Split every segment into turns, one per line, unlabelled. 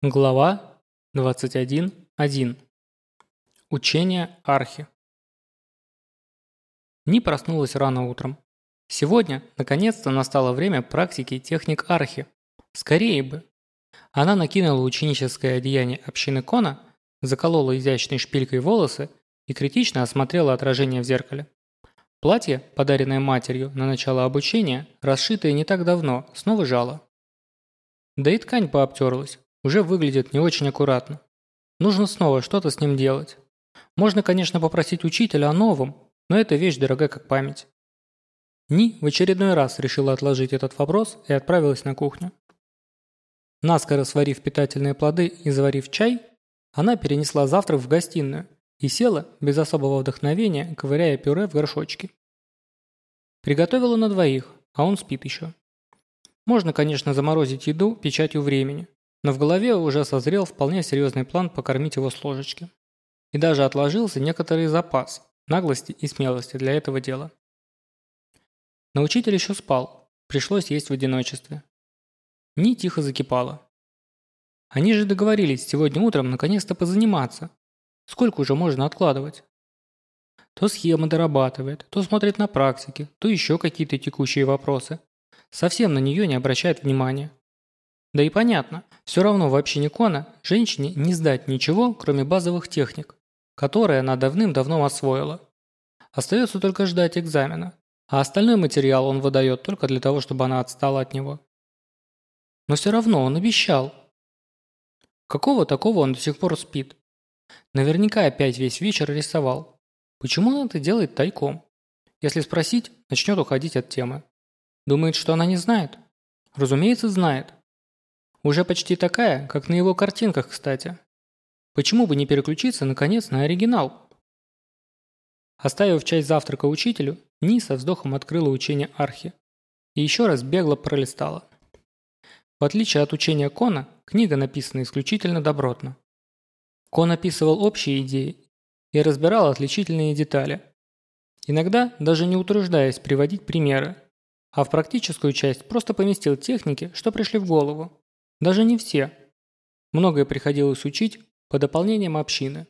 Глава 21.1. Учение Архи. Ни проснулась рано утром. Сегодня, наконец-то, настало время практики техник Архи. Скорее бы. Она накинула ученическое одеяние общины Кона, заколола изящной шпилькой волосы и критично осмотрела отражение в зеркале. Платье, подаренное матерью на начало обучения, расшитое не так давно, снова жало. Да и ткань пообтерлась, уже выглядит не очень аккуратно. Нужно снова что-то с ним делать. Можно, конечно, попросить учителя о новом, но эта вещь дорогая как память. Ни в очередной раз решила отложить этот вопрос и отправилась на кухню. Наскоро сварив питательные плоды и заварив чай, она перенесла завтрак в гостиную и села, без особого вдохновения, ковыряя пюре в горшочке. Приготовила на двоих, а он спит еще. Можно, конечно, заморозить еду печатью времени, но в голове уже созрел вполне серьезный план покормить его с ложечки. И даже отложился некоторый запас наглости и смелости для этого дела. Но учитель еще спал, пришлось есть в одиночестве. Ни тихо закипала. Они же договорились сегодня утром наконец-то позаниматься. Сколько уже можно откладывать? То схемы дорабатывает, то смотрит на практике, то еще какие-то текущие вопросы. Совсем на нее не обращает внимания. Да и понятно, все равно в общине Кона женщине не сдать ничего, кроме базовых техник, которые она давным-давно освоила. Остается только ждать экзамена, а остальной материал он выдает только для того, чтобы она отстала от него. Но все равно он обещал. Какого такого он до сих пор спит? Наверняка опять весь вечер рисовал. Почему он это делает тайком? Если спросить, начнет уходить от темы. Думает, что она не знает? Разумеется, знает. Уже почти такая, как на его картинках, кстати. Почему бы не переключиться, наконец, на оригинал? Оставив часть завтрака учителю, Ни со вздохом открыла учение Архи. И еще раз бегло пролистала. В отличие от учения Кона, книга написана исключительно добротно. Кон описывал общие идеи и разбирал отличительные детали. Иногда даже не утруждаясь приводить примеры, а в практическую часть просто поместил техники, что пришли в голову. Даже не все. Многое приходилось учить по дополнениям общины.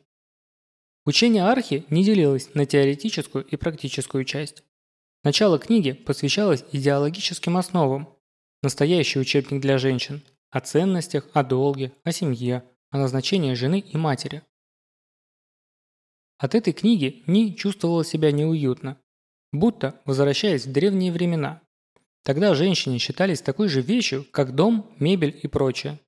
Учение архи не делилось на теоретическую и практическую часть. Начало книги посвящалось идеологическим основам. Настоящий учебник для женщин. О ценностях, о долге, о семье, о назначении жены и матери. От этой книги Ни чувствовала себя неуютно, будто возвращаясь в древние времена. Тогда женщины считались такой же вещью, как дом, мебель и прочее.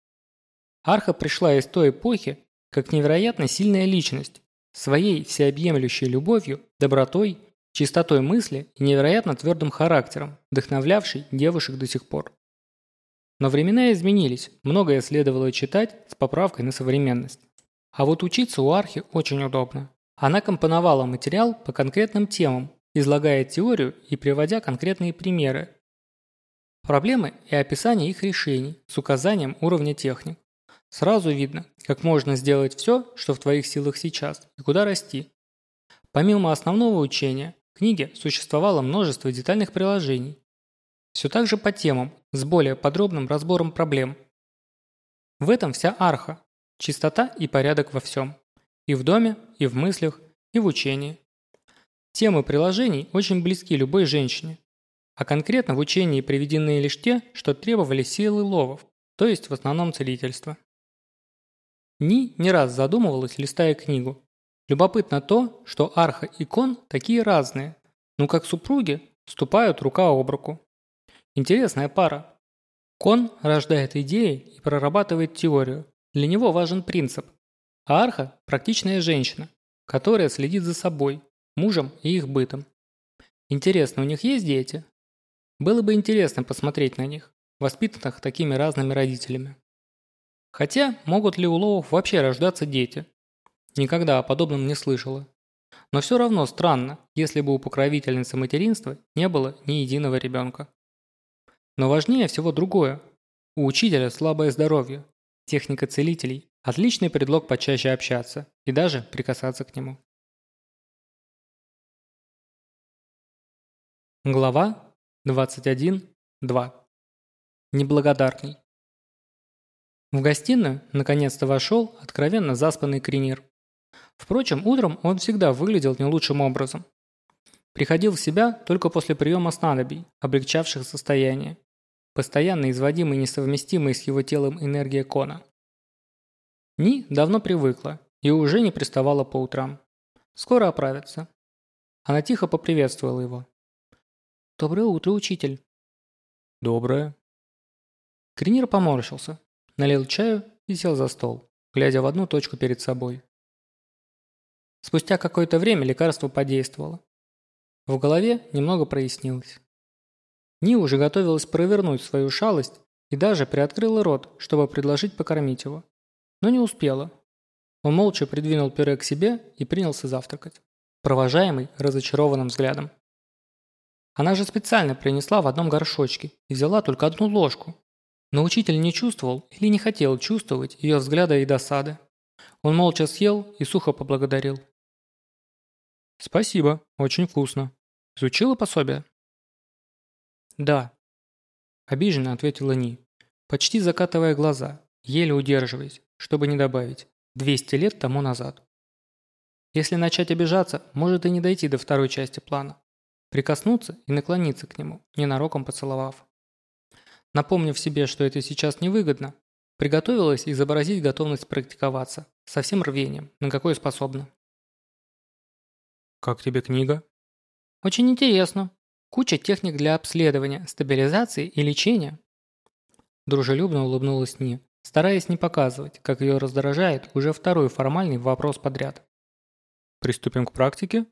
Арха пришла из той эпохи, как невероятно сильная личность, своей всеобъемлющей любовью, добротой, чистотой мысли и невероятно твердым характером, вдохновлявший девушек до сих пор. Но времена изменились, многое следовало читать с поправкой на современность. А вот учиться у Архи очень удобно. Она компоновала материал по конкретным темам, излагая теорию и приводя конкретные примеры, Проблемы и описание их решений с указанием уровня техник. Сразу видно, как можно сделать все, что в твоих силах сейчас, и куда расти. Помимо основного учения, в книге существовало множество детальных приложений. Все так же по темам, с более подробным разбором проблем. В этом вся арха, чистота и порядок во всем. И в доме, и в мыслях, и в учении. Темы приложений очень близки любой женщине, а конкретно в учении приведены лишь те, что требовали силы ловов, то есть в основном целительства. Ни не раз задумывалась, листая книгу. Любопытно то, что Арха и Кон такие разные, но как супруги ступают рука об руку. Интересная пара. Кон рождает идеи и прорабатывает теорию. Для него важен принцип. А Арха – практичная женщина, которая следит за собой, мужем и их бытом. Интересно, у них есть дети? Было бы интересно посмотреть на них, воспитанных такими разными родителями. Хотя, могут ли у ловов вообще рождаться дети? Никогда о подобном не слышала. Но все равно странно, если бы у покровительницы материнства не было ни единого ребенка. Но важнее всего другое. У учителя слабое здоровье. Техника целителей – отличный предлог почаще общаться и даже прикасаться к нему. Глава 21.2. Неблагодарный. В гостиную наконец-то вошел откровенно заспанный Кринир. Впрочем, утром он всегда выглядел не лучшим образом. Приходил в себя только после приема снадобий, облегчавших состояние, постоянно изводимой несовместимой с его телом энергия Кона. Ни давно привыкла и уже не приставала по утрам. Скоро оправится. Она тихо поприветствовала его. «Доброе утро, учитель».
«Доброе».
Кринир поморщился, налил чаю и сел за стол, глядя в одну точку перед собой. Спустя какое-то время лекарство подействовало. В голове немного прояснилось. Ни уже готовилась провернуть свою шалость и даже приоткрыла рот, чтобы предложить покормить его. Но не успела. Он молча придвинул пюре к себе и принялся завтракать, провожаемый разочарованным взглядом. Она же специально принесла в одном горшочке и взяла только одну ложку. Но учитель не чувствовал или не хотел чувствовать ее взгляда и досады. Он молча съел и сухо поблагодарил.
«Спасибо, очень вкусно. Изучила пособие?»
«Да», – обиженно ответила Ни, почти закатывая глаза, еле удерживаясь, чтобы не добавить, 200 лет тому назад. Если начать обижаться, может и не дойти до второй части плана. Прикоснуться и наклониться к нему, ненароком поцеловав. Напомнив себе, что это сейчас невыгодно, приготовилась изобразить готовность практиковаться, со всем рвением, на какое способна.
«Как тебе книга?»
«Очень интересно. Куча техник для обследования, стабилизации и лечения». Дружелюбно улыбнулась Ни, стараясь не показывать, как ее раздражает уже второй формальный вопрос подряд.
«Приступим к практике?»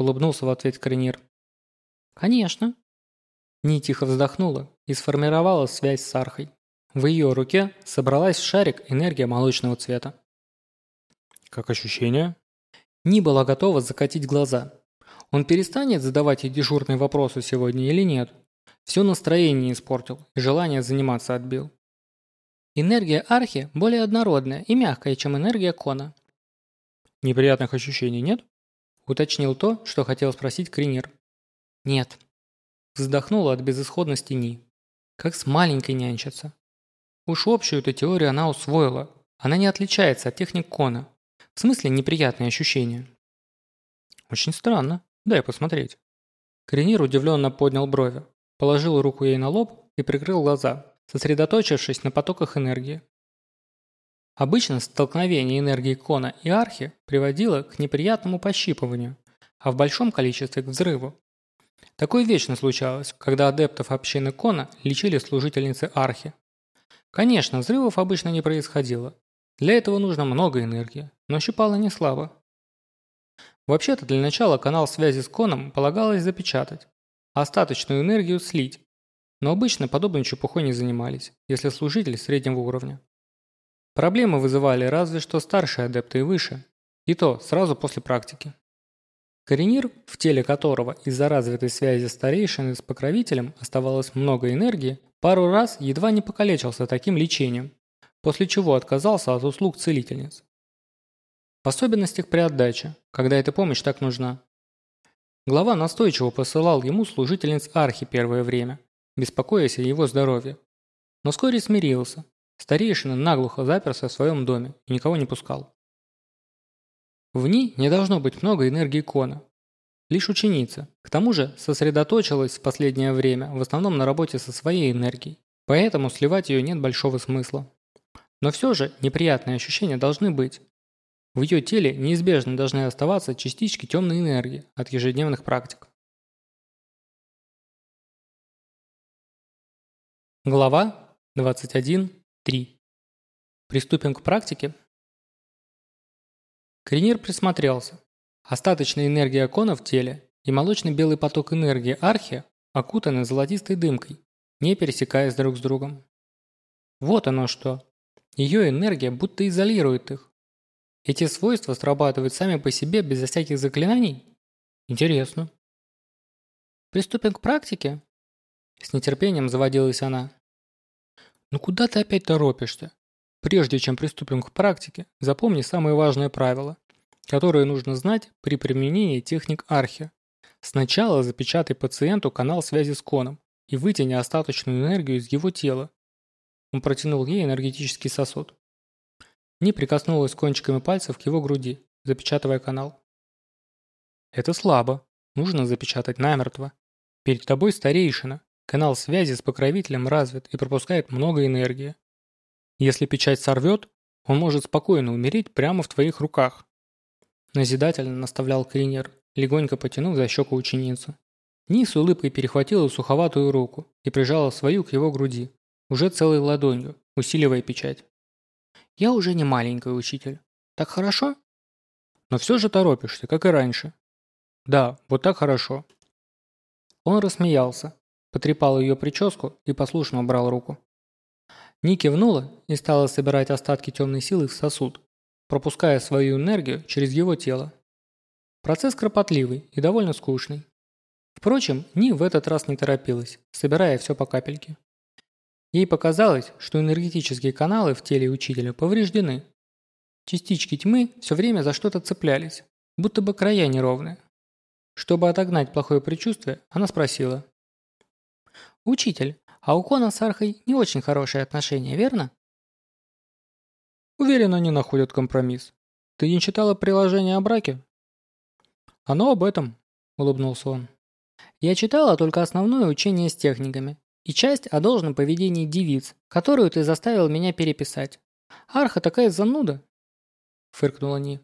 Улыбнулся в ответ Коренир.
«Конечно». Ни тихо вздохнула и сформировала связь с Архой. В ее руке собралась в шарик энергия молочного цвета.
«Как ощущения?»
Ни была готова закатить глаза. Он перестанет задавать ей дежурные вопросы сегодня или нет? Все настроение испортил и желание заниматься отбил. Энергия Архи более однородная и мягкая, чем энергия Кона.
Неприятных ощущений нет?
Уточнил то, что хотел спросить Кринер. Нет. Вздохнула от безысходности Ни. Как с маленькой нянчиться. Уж общую эту теорию она усвоила. Она не отличается от техник Кона. В смысле неприятные ощущения?
Очень странно. Дай посмотреть.
Кренир удивленно поднял брови, положил руку ей на лоб и прикрыл глаза, сосредоточившись на потоках энергии. Обычно столкновение энергии Кона и Архи приводило к неприятному пощипыванию, а в большом количестве к взрыву. Такое вечно случалось, когда адептов общины Кона лечили служительницы Архи. Конечно, взрывов обычно не происходило, для этого нужно много энергии, но щипало не слабо. Вообще-то для начала канал связи с коном полагалось запечатать, а остаточную энергию слить. Но обычно подобной чепухой не занимались, если служитель среднего уровня. Проблемы вызывали разве что старшие адепты и выше, и то сразу после практики. Коренир, в теле которого из-за развитой связи старейшины с покровителем оставалось много энергии, пару раз едва не покалечился таким лечением, после чего отказался от услуг целительниц. В особенностях при отдаче, когда эта помощь так нужна. Глава настойчиво посылал ему служительниц архи первое время, беспокоясь о его здоровье. Но вскоре смирился. Старейшина наглухо заперся в своем доме и никого не пускал. В ней не должно быть много энергии Кона. Лишь ученица. К тому же сосредоточилась в последнее время в основном на работе со своей энергией. Поэтому сливать ее нет большого смысла. Но все же неприятные ощущения должны быть. В ее теле неизбежно должны оставаться частички темной энергии от ежедневных практик. Глава 21.3. Приступим к практике. Кринир присмотрелся. Остаточная энергия кона в теле и молочный белый поток энергии архи окутаны золотистой дымкой, не пересекаясь друг с другом. Вот оно что. Ее энергия будто изолирует их. Эти свойства срабатывают сами по себе без всяких заклинаний? Интересно. Приступим к практике? С нетерпением заводилась она. Ну куда ты опять торопишься? Прежде чем приступим к практике, запомни самые важные правила, которые нужно знать при применении техник архи. Сначала запечатай пациенту канал связи с коном и вытяни остаточную энергию из его тела. Он протянул ей энергетический сосуд. Ни прикоснулась кончиками пальцев к его груди, запечатывая канал. «Это слабо. Нужно запечатать намертво. Перед тобой старейшина. Канал связи с покровителем развит и пропускает много энергии. Если печать сорвет, он может спокойно умереть прямо в твоих руках. Назидательно наставлял Кринер, легонько потянув за щеку ученицу. Ни с улыбкой перехватила суховатую руку и прижала свою к его груди, уже целой ладонью, усиливая печать. «Я уже не маленький учитель. Так хорошо?» «Но все же торопишься, как и раньше». «Да, вот так хорошо». Он рассмеялся, потрепал ее прическу и послушно убрал руку. Ни кивнула и стала собирать остатки темной силы в сосуд, пропуская свою энергию через его тело. Процесс кропотливый и довольно скучный. Впрочем, Ни в этот раз не торопилась, собирая все по капельке. Ей показалось, что энергетические каналы в теле учителя повреждены. Частички тьмы все время за что-то цеплялись, будто бы края неровные. Чтобы отогнать плохое предчувствие, она спросила. «Учитель, а у Кона с Архой не очень хорошие отношения, верно?
Уверен, они находят компромисс. Ты не читала приложение о браке? Оно об этом, улыбнулся он.
Я читала только основное учение с техниками и часть о должном поведении девиц, которую ты заставил меня переписать. Арха такая зануда, фыркнула Ни.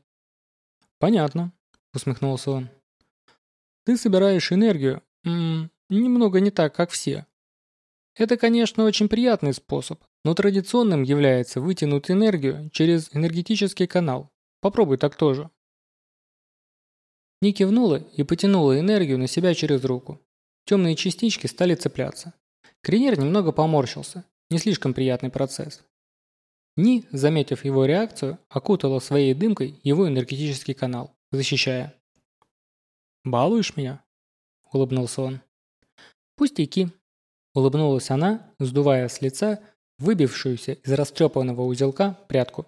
Понятно, усмехнулся он. Ты собираешь энергию, м -м, немного не так, как все. Это, конечно, очень приятный способ, но традиционным является вытянуть энергию через энергетический канал. Попробуй так тоже.
Ни кивнула и потянула энергию на себя через руку. Темные частички стали цепляться. Кринер немного поморщился. Не слишком приятный процесс. Ни, заметив его реакцию, окутала своей дымкой его энергетический канал, защищая.
«Балуешь меня?» – улыбнулся он.
«Пустяки», Улыбнулась она, сдувая с лица выбившуюся из растрепанного узелка прядку.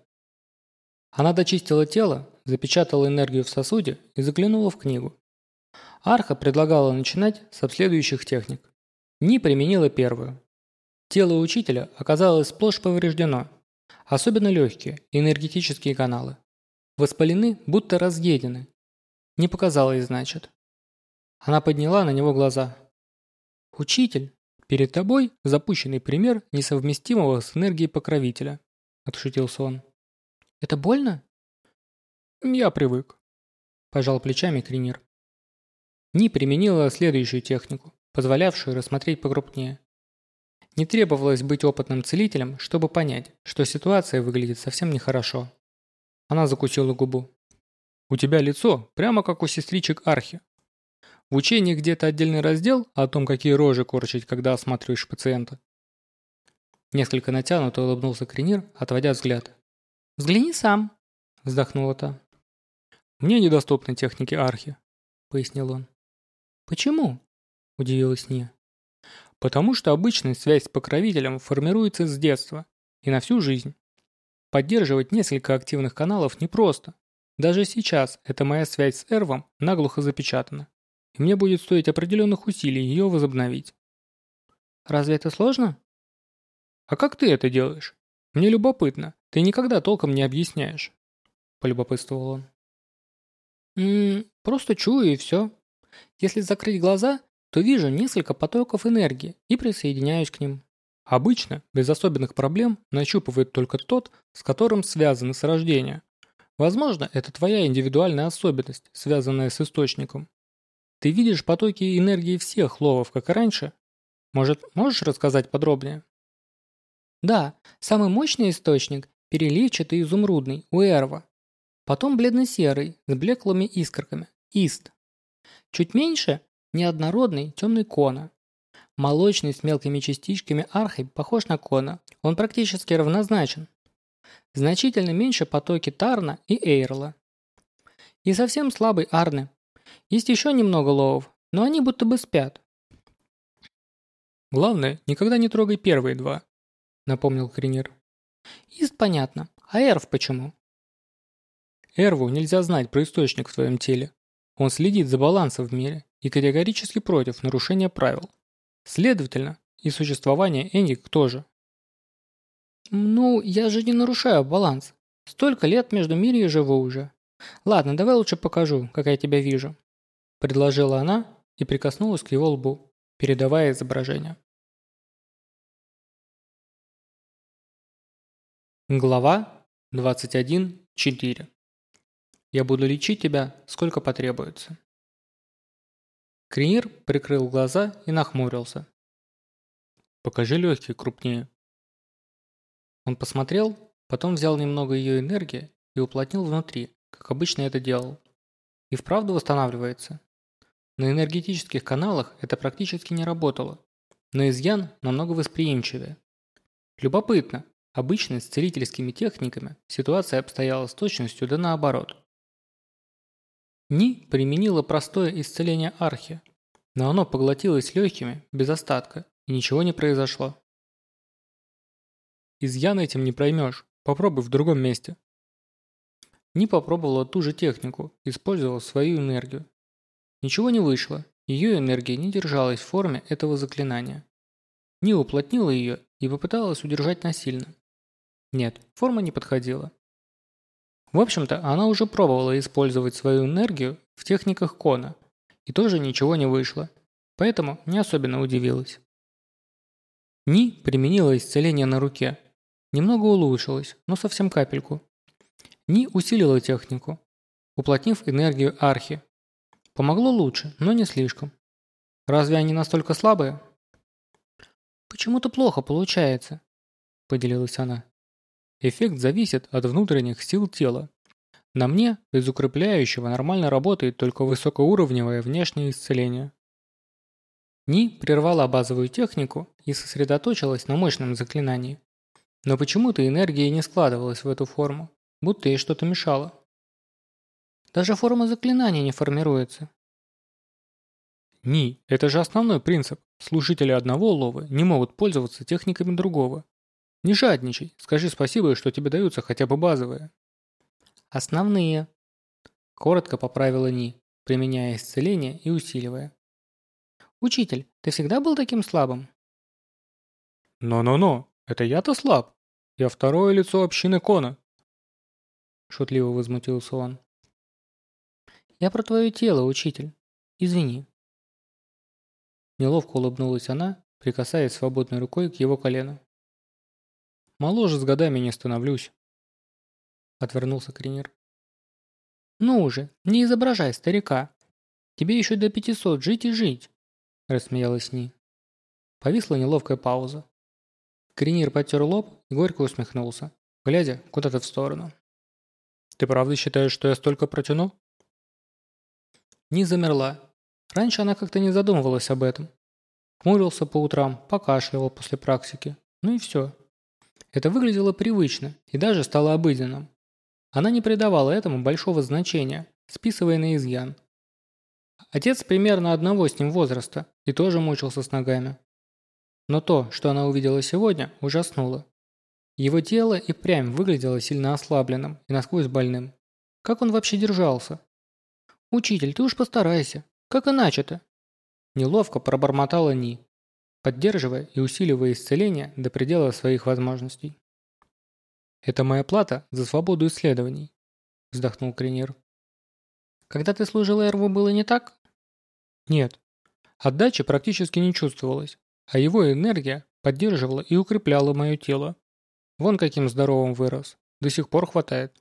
Она дочистила тело, запечатала энергию в сосуде и заглянула в книгу. Арха предлагала начинать с следующих техник. Ни применила первую. Тело учителя оказалось сплошь повреждено, особенно легкие энергетические каналы. Воспалены, будто разъедены. Не показалось, значит. Она подняла на него глаза. «Учитель!» «Перед тобой запущенный пример несовместимого с энергией покровителя», – отшутился он. «Это больно?»
«Я привык», – пожал плечами Кринер.
Ни применила следующую технику, позволявшую рассмотреть покрупнее. Не требовалось быть опытным целителем, чтобы понять, что ситуация выглядит совсем нехорошо. Она закусила губу.
«У тебя лицо прямо как у сестричек Архи», в учении где-то отдельный раздел о том, какие рожи корчить, когда осматриваешь пациента.
Несколько натянуто улыбнулся Кренир, отводя взгляд. «Взгляни сам», – вздохнула та.
«Мне недоступны техники архи», – пояснил он.
«Почему?» – удивилась Ния.
«Потому что обычная связь с покровителем формируется с детства и на всю жизнь. Поддерживать несколько активных каналов непросто. Даже сейчас эта моя связь с Эрвом наглухо запечатана и мне будет стоить определенных усилий ее возобновить.
Разве это сложно?
А как ты это делаешь? Мне любопытно. Ты никогда толком не объясняешь. Полюбопытствовал он.
Ммм, просто чую и все. Если закрыть глаза, то вижу несколько потоков энергии и присоединяюсь к ним.
Обычно, без особенных проблем, нащупывает только тот, с которым связаны с рождения. Возможно, это твоя индивидуальная особенность, связанная с источником. Ты видишь потоки энергии всех ловов, как и раньше? Может, можешь рассказать подробнее?
Да, самый мощный источник – переливчатый изумрудный, у Эрва. Потом бледно-серый, с блеклыми искорками, Ист. Чуть меньше – неоднородный, темный Кона. Молочный с мелкими частичками архи похож на Кона, он практически равнозначен. Значительно меньше потоки Тарна и Эйрла. И совсем слабый Арны, есть еще немного ловов, но они будто бы спят.
Главное, никогда не трогай первые два, напомнил Кринер.
Ист понятно. А Эрв почему?
Эрву нельзя знать про источник в твоем теле. Он следит за балансом в мире и категорически против нарушения правил. Следовательно, и существование Эник тоже.
Ну, я же не нарушаю баланс. Столько лет между мире живу уже. Ладно, давай лучше покажу, как я тебя вижу. Предложила она и прикоснулась к его лбу, передавая изображение. Глава 21.4. Я буду лечить тебя, сколько потребуется. Кринир прикрыл глаза и нахмурился. «Покажи легкие крупнее». Он посмотрел, потом взял немного ее энергии и уплотнил внутри, как обычно это делал. И вправду восстанавливается. На энергетических каналах это практически не работало, но изъян намного восприимчивее. Любопытно, обычно с целительскими техниками ситуация обстояла с точностью да наоборот. Ни применила простое исцеление архи, но оно поглотилось легкими, без остатка, и ничего не произошло.
Изъян этим не проймешь, попробуй в другом месте.
Ни попробовала ту же технику, использовала свою энергию. Ничего не вышло, ее энергия не держалась в форме этого заклинания. Ни уплотнила ее и попыталась удержать насильно. Нет, форма не подходила. В общем-то, она уже пробовала использовать свою энергию в техниках Кона, и тоже ничего не вышло, поэтому не особенно удивилась. Ни применила исцеление на руке. Немного улучшилось, но совсем капельку. Ни усилила технику, уплотнив энергию архи. Помогло лучше, но не слишком. Разве они настолько слабые? Почему-то плохо получается, поделилась она. Эффект зависит от внутренних сил тела. На мне, без укрепляющего, нормально работает только высокоуровневое внешнее исцеление. Ни прервала базовую технику и сосредоточилась на мощном заклинании. Но почему-то энергия не складывалась в эту форму, будто ей что-то мешало. Даже форма заклинания не формируется.
Ни, это же основной принцип. Служители одного лова не могут пользоваться техниками другого. Не жадничай, скажи спасибо, что тебе даются хотя бы базовые.
Основные. Коротко поправила Ни, применяя исцеление и усиливая. Учитель, ты всегда был таким слабым?
Но-но-но, это я-то слаб. Я второе лицо общины Кона. Шутливо возмутился он.
Я про твое тело, учитель. Извини. Неловко улыбнулась она, прикасаясь свободной рукой к его колену.
Моложе с годами не становлюсь.
Отвернулся Кринер. Ну уже, не изображай старика. Тебе еще до пятисот жить и жить. Рассмеялась Ни. Повисла неловкая пауза. Кринер потер лоб и горько усмехнулся, глядя куда-то в сторону.
«Ты правда считаешь, что я столько протяну?»
Ни замерла. Раньше она как-то не задумывалась об этом. Хмурился по утрам, покашливал после практики. Ну и все. Это выглядело привычно и даже стало обыденным. Она не придавала этому большого значения, списывая на изъян. Отец примерно одного с ним возраста и тоже мучился с ногами. Но то, что она увидела сегодня, ужаснуло. Его тело и прям выглядело сильно ослабленным и насквозь больным. Как он вообще держался? «Учитель, ты уж постарайся. Как иначе-то?» Неловко пробормотала Ни, поддерживая и усиливая исцеление до предела своих возможностей.
«Это моя плата за свободу исследований», – вздохнул Кринер.
«Когда ты служил Эрву, было не так?»
«Нет. Отдачи практически не чувствовалось, а его энергия поддерживала и укрепляла мое тело. Вон каким здоровым вырос. До сих пор хватает».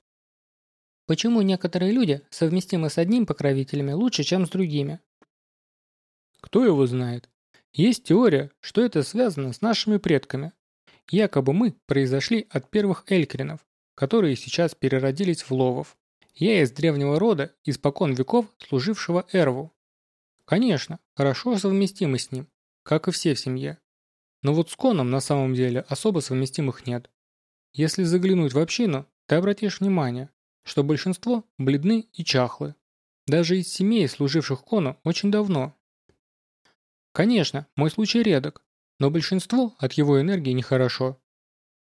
«Почему некоторые люди совместимы с одним покровителями лучше, чем с другими?»
«Кто его знает?» Есть теория, что это связано с нашими предками. Якобы мы произошли от первых элькринов, которые сейчас переродились в ловов. Я из древнего рода, испокон веков, служившего Эрву. Конечно, хорошо совместимы с ним, как и все в семье. Но вот с Коном на самом деле особо совместимых нет. Если заглянуть в общину, ты обратишь внимание, что большинство бледны и чахлы. Даже из семей, служивших Кону очень давно, Конечно, мой случай редок, но большинство от его энергии нехорошо.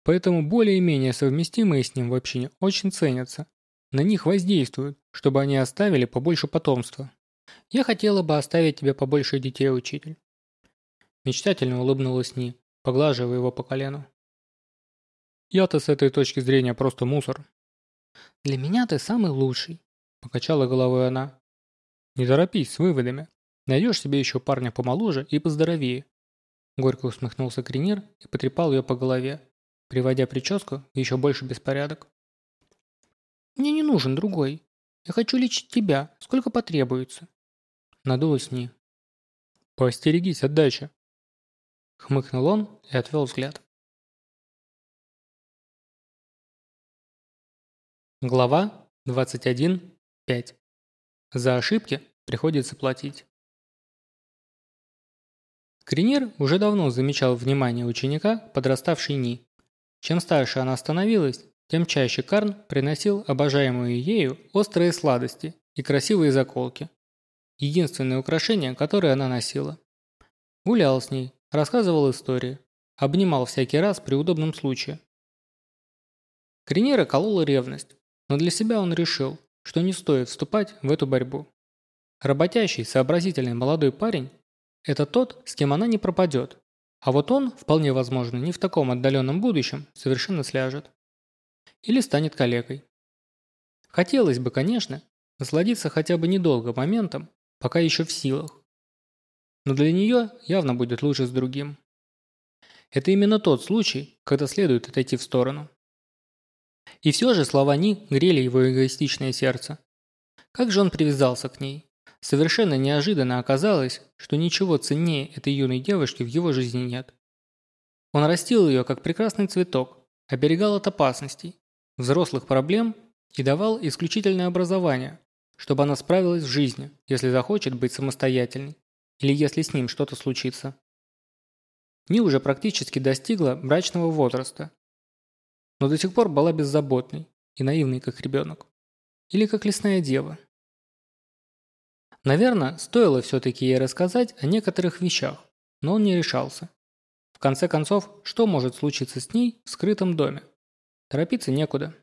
Поэтому более-менее совместимые с ним в общине очень ценятся. На них воздействуют, чтобы они оставили побольше потомства.
Я хотела бы оставить тебе побольше детей, учитель. Мечтательно улыбнулась Ни, поглаживая его по колену.
Я-то с этой точки зрения просто мусор.
Для меня ты самый лучший, покачала головой она.
Не торопись с выводами. Найдешь себе еще парня помоложе и поздоровее.
Горько усмехнулся Кринир и потрепал ее по голове, приводя прическу в еще больше беспорядок. «Мне не нужен другой. Я хочу лечить тебя, сколько потребуется». Надулась Ни.
«Поостерегись отдачи», —
хмыкнул он и отвел взгляд. Глава 21.5. За ошибки приходится платить. Кринир уже давно замечал внимание ученика, подраставшей Ни. Чем старше она становилась, тем чаще Карн приносил обожаемую ею острые сладости и красивые заколки. Единственное украшение, которое она носила. Гулял с ней, рассказывал истории, обнимал всякий раз при удобном случае. Кринира колола ревность, но для себя он решил, что не стоит вступать в эту борьбу. Работящий, сообразительный молодой парень это тот, с кем она не пропадет. А вот он, вполне возможно, не в таком отдаленном будущем совершенно сляжет. Или станет калекой. Хотелось бы, конечно, насладиться хотя бы недолго моментом, пока еще в силах. Но для нее явно будет лучше с другим. Это именно тот случай, когда следует отойти в сторону. И все же слова Ни грели его эгоистичное сердце. Как же он привязался к ней? Совершенно неожиданно оказалось, что ничего ценнее этой юной девушки в его жизни нет. Он растил ее как прекрасный цветок, оберегал от опасностей, взрослых проблем и давал исключительное образование, чтобы она справилась в жизни, если захочет быть самостоятельной, или если с ним что-то случится. Ни уже практически достигла брачного возраста, но до сих пор была беззаботной и наивной, как ребенок. Или как лесная дева. Наверное, стоило все-таки ей рассказать о некоторых вещах, но он не решался. В конце концов, что может случиться с ней в скрытом доме? Торопиться некуда.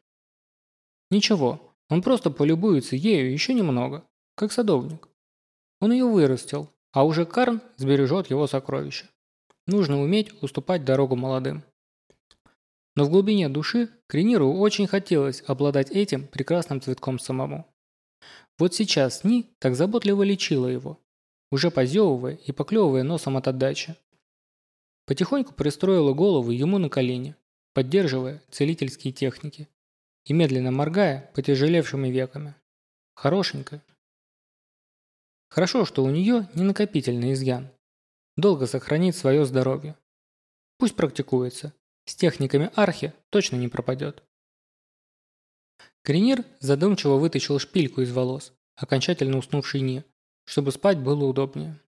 Ничего, он просто полюбуется ею еще немного, как садовник. Он ее вырастил, а уже Карн сбережет его сокровища. Нужно уметь уступать дорогу молодым. Но в глубине души Крениру очень хотелось обладать этим прекрасным цветком самому. Вот сейчас Ни так заботливо лечила его, уже позевывая и поклевывая носом от отдачи. Потихоньку пристроила голову ему на колени, поддерживая целительские техники и медленно моргая потяжелевшими веками. Хорошенькая. Хорошо, что у нее не накопительный изъян. Долго сохранит свое здоровье. Пусть практикуется. С техниками архи точно не пропадет. Кринир задумчиво вытащил шпильку из волос, окончательно уснувший Не, чтобы спать было удобнее.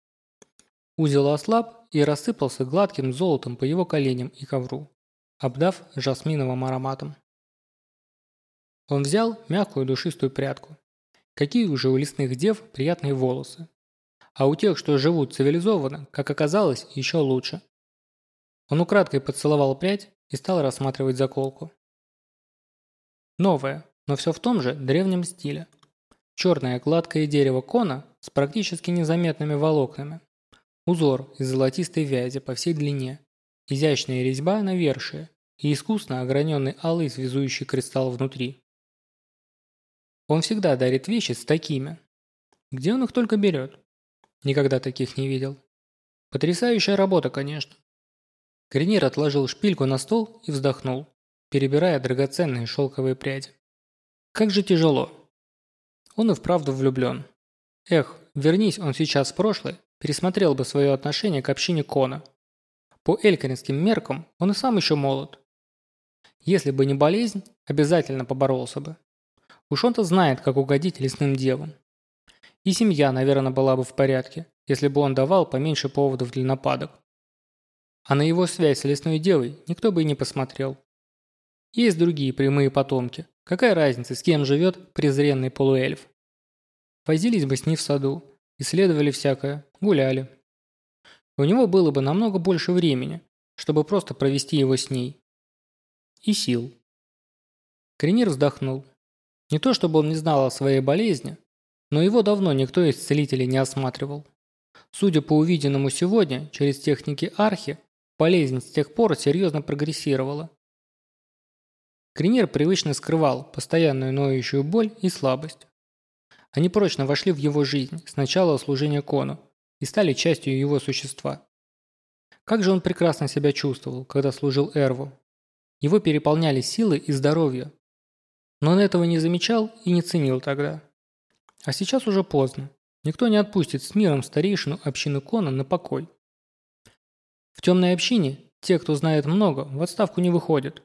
Узел ослаб и рассыпался гладким золотом по его коленям и ковру, обдав жасминовым ароматом. Он взял мягкую душистую прядку. Какие уже у лесных дев приятные волосы. А у тех, что живут цивилизованно, как оказалось, еще лучше. Он украдкой поцеловал прядь и стал рассматривать заколку. Новая, но все в том же древнем стиле. Черное гладкое дерево кона с практически незаметными волокнами. Узор из золотистой вязи по всей длине. Изящная резьба на вершие и искусно ограненный алый связующий кристалл внутри. Он всегда дарит вещи с такими. Где он их только берет? Никогда таких не видел. Потрясающая работа, конечно. Кренир отложил шпильку на стол и вздохнул, перебирая драгоценные шелковые пряди. Как же тяжело. Он и вправду влюблен. Эх, вернись он сейчас в прошлое, пересмотрел бы свое отношение к общине Кона. По элькаринским меркам он и сам еще молод. Если бы не болезнь, обязательно поборолся бы. Уж он-то знает, как угодить лесным девам. И семья, наверное, была бы в порядке, если бы он давал поменьше поводов для нападок. А на его связь с лесной девой никто бы и не посмотрел. Есть другие прямые потомки, Какая разница, с кем живет презренный полуэльф? Возились бы с ней в саду, исследовали всякое, гуляли. У него было бы намного больше времени, чтобы просто провести его с ней. И сил. Кренир вздохнул. Не то чтобы он не знал о своей болезни, но его давно никто из целителей не осматривал. Судя по увиденному сегодня, через техники архи, болезнь с тех пор серьезно прогрессировала. Кринер привычно скрывал постоянную ноющую боль и слабость. Они прочно вошли в его жизнь с начала служения Кону и стали частью его существа. Как же он прекрасно себя чувствовал, когда служил Эрву. Его переполняли силы и здоровье. Но он этого не замечал и не ценил тогда. А сейчас уже поздно. Никто не отпустит с миром старейшину общины Кона на покой. В темной общине те, кто знает много, в отставку не выходят.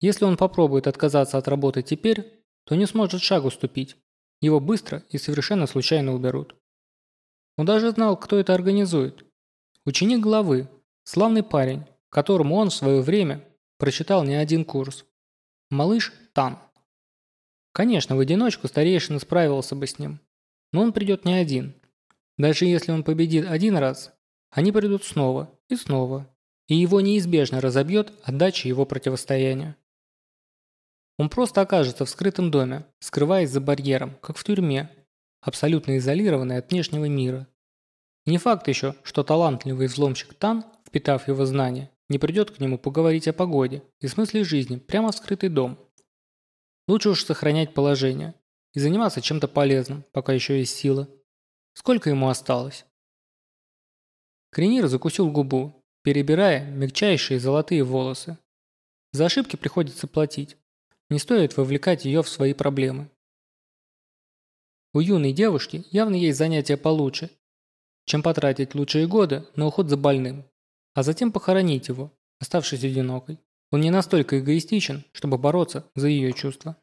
Если он попробует отказаться от работы теперь, то не сможет шагу ступить. Его быстро и совершенно случайно уберут. Он даже знал, кто это организует. Ученик главы, славный парень, которому он в свое время прочитал не один курс. Малыш Тан. Конечно, в одиночку старейшина справился бы с ним. Но он придет не один. Даже если он победит один раз, они придут снова и снова. И его неизбежно разобьет отдача его противостояния. Он просто окажется в скрытом доме, скрываясь за барьером, как в тюрьме, абсолютно изолированный от внешнего мира. не факт еще, что талантливый взломщик Тан, впитав его знания, не придет к нему поговорить о погоде и смысле жизни прямо в скрытый дом. Лучше уж сохранять положение и заниматься чем-то полезным, пока еще есть сила. Сколько ему осталось? Кренир закусил губу, перебирая мягчайшие золотые волосы. За ошибки приходится платить. Не стоит вовлекать ее в свои проблемы. У юной девушки явно есть занятия получше, чем потратить лучшие годы на уход за больным, а затем похоронить его, оставшись одинокой. Он не настолько эгоистичен, чтобы бороться за ее чувства.